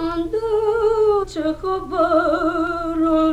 Înduce hobarul